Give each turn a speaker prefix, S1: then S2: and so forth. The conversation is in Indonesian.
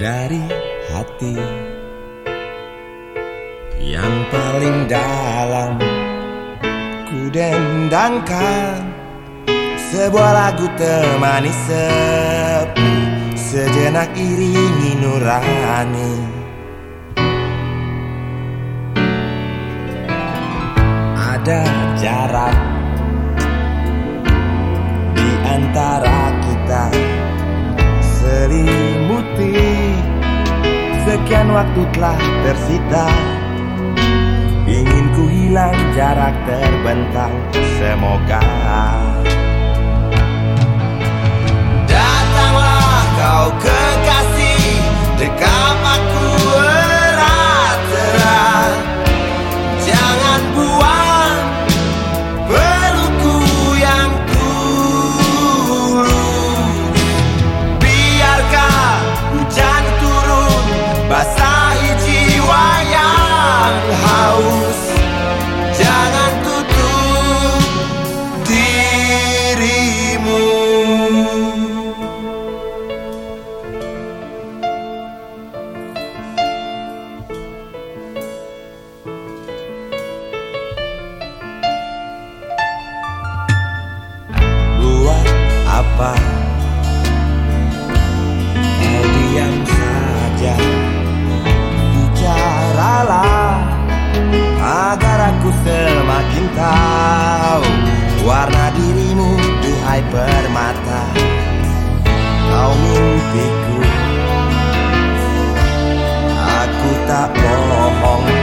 S1: dari hati. Yang paling dalam ku dendangkan sebuah lagu temani sepi sejenak iringi nurani. Ada jarak di antara kita selimuti sekian waktu telah tersita. Ingin ku hilang jarak terbentang Semoga. Datanglah kau kekasih Dekap aku apa? Kau diam saja. Bicaralah Agar aku semakin tahu Warna dirimu duhai permata. Kau mimpiku. Aku tak bohong.